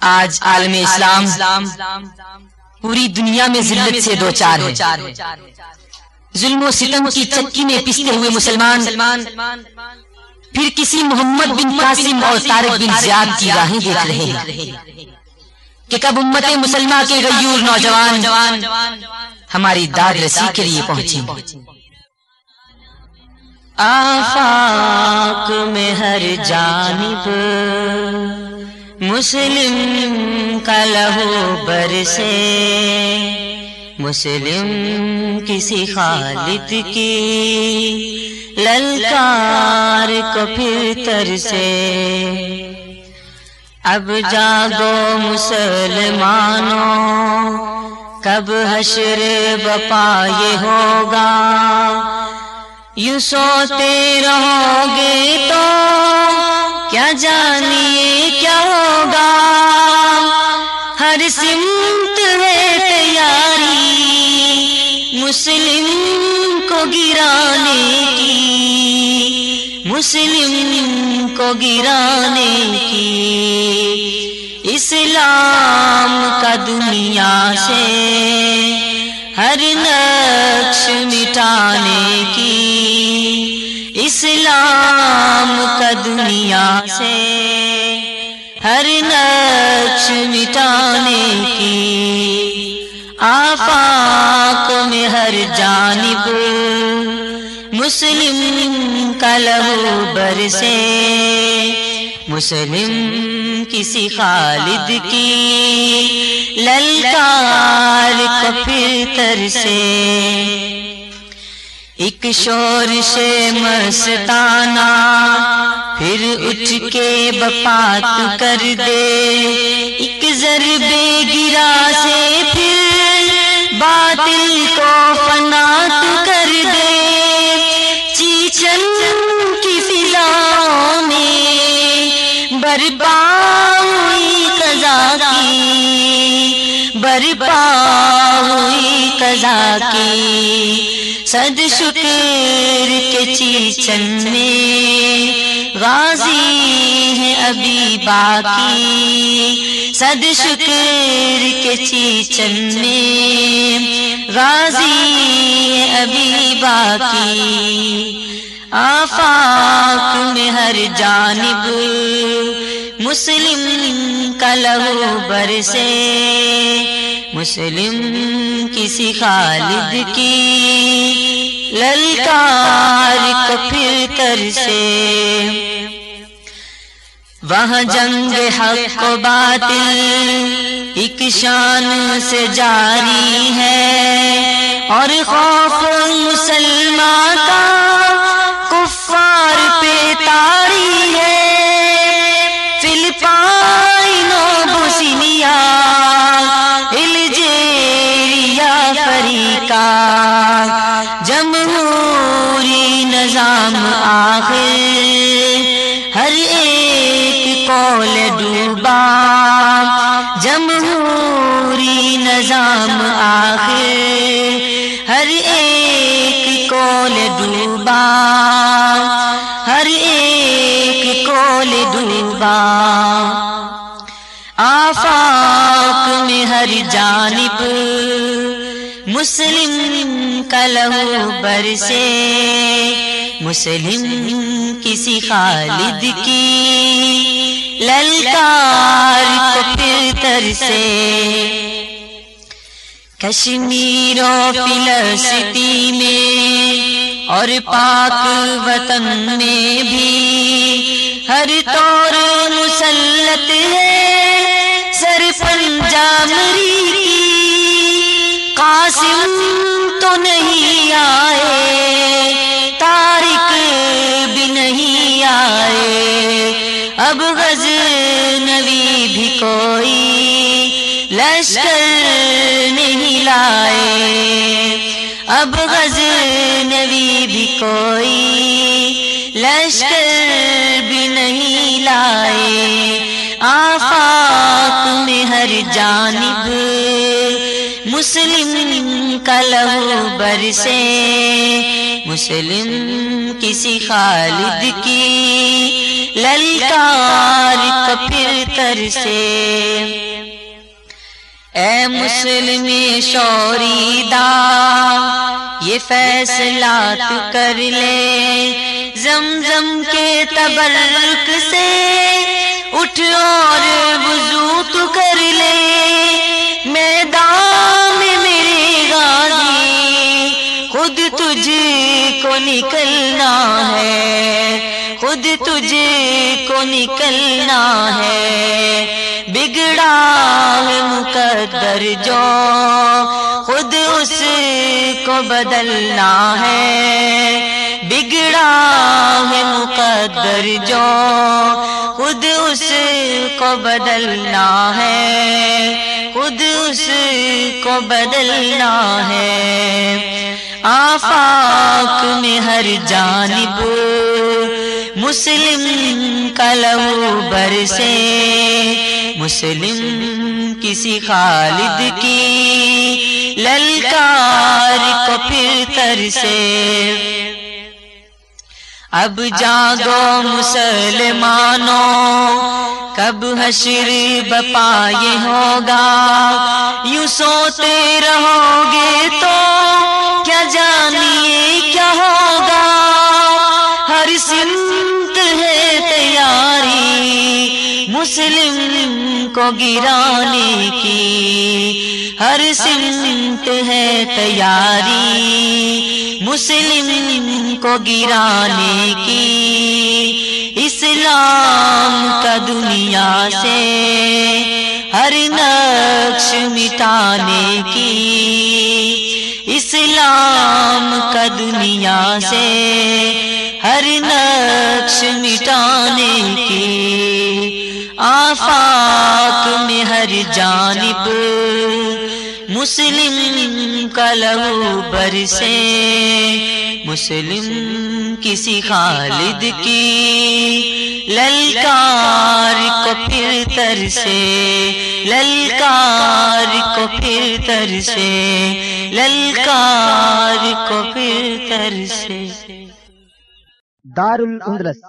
آج عالم اسلام پوری دنیا میں ذلت سے دو چار ہے ظلم و ستم کی چکی میں پستے ہوئے مسلمان۔ پھر کسی محمد بن قاسم اور طارق بن زیاد کی راہیں دیکھ رہے ہیں۔ کہ کب امت مسلمہ کے غیور نوجوان ہماری داد رسی کے لیے پہنچیں۔ آفاق میں ہر جانب۔ مسلم کا لہو بر سے۔ مسلم کسی خالد کی للکار کو پھر تر سے۔ اب جاگو مسلمانوں، کب حشر بپا یہ ہوگا؟ یوں سوتے رہو گے تو کیا جانیے؟ گرانے کی، مسلم کو گرانے کی۔ اسلام کا دنیا سے ہر نقش مٹانے کی۔ اسلام کا دنیا سے ہر نقش مٹانے کی۔ آفاق میں ہر جانب مسلم کا لہو بر سے مسلم کسی خالد کی للکار کو پھر تر سے ایک شور سے مستانہ پھر اٹھ کے بپات کر دے ایک ضرب گرا سے پھر باطل کی۔ صد شکر کے چیچن میں۔ غازی ہے ابھی باقی۔ صد شکر کے چیچن میں۔ غازی ہے ابھی باقی۔ آفاق میں ہر جانب۔ مسلم کا لہو بر سے مسلم کسی خالد کی للکار کو پھر تر سے۔ وہاں جنگ حق و باطل ایک شان سے جاری ہے۔ اور خوف مسلمان کا کفار پہ تاری ڈوبا، جمہوری نظام آخر، ہر ایک کول ڈوبا، ہر ایک کول ڈوبا۔ آفاق میں ہر جانب، مسلم کا لہو بر سے مسلم کسی خالد کی للکار کو پھر تر سے کشمیر و فلسطی میں اور پاک وطن میں بھی ہر طور مسلط ہے۔ سر پنجامری کی قاسم تو نہیں آئے۔ اب غز نبی بھی کوئی لشکر نہیں لائے۔ اب غز نبی بھی کوئی لشکر بھی نہیں لائے۔ آفاق میں ہر جانب مسلم کا لہو برسے مسلم کسی خالد کی للکار کو پھر ترسے اے مسلم شوری دا، یہ فیصلہ تو کر لے۔ زمزم کے تبرک سے اٹھ اور وضو تو کر لے۔ میدان میرے غازی، خود تجھ کو نکلنا ہے۔ خود تجھ کو نکلنا ہے۔ بگڑا ہے مقدر جو، خود اس کو بدلنا ہے۔ بگڑا ہے مقدر جو، خود اس کو بدلنا ہے۔ خود اس کو بدلنا ہے۔ آفاق میں ہر جانب مسلم کا لہو برسے مسلم کسی خالد کی للکار کو پھر ترسے اب جاگو مسلمانوں، کب حشر بپا یہ ہوگا؟ سمت ہے تیاری، مسلم کو گرانے کی۔ ہر سمت ہے تیاری، مسلم کو گرانے کی۔ اسلام کا دنیا سے ہر نقش مٹانے کی۔ اسلام کا دنیا سے ہر نقش مٹانے کی آفاق میں ہر جانب مسلم کا لہو برسے، مسلم کسی خالد کی للکار کو پھر ترسے، للکار کو پھر ترسے، للکار کو پھر ترسے۔ دار الاندلس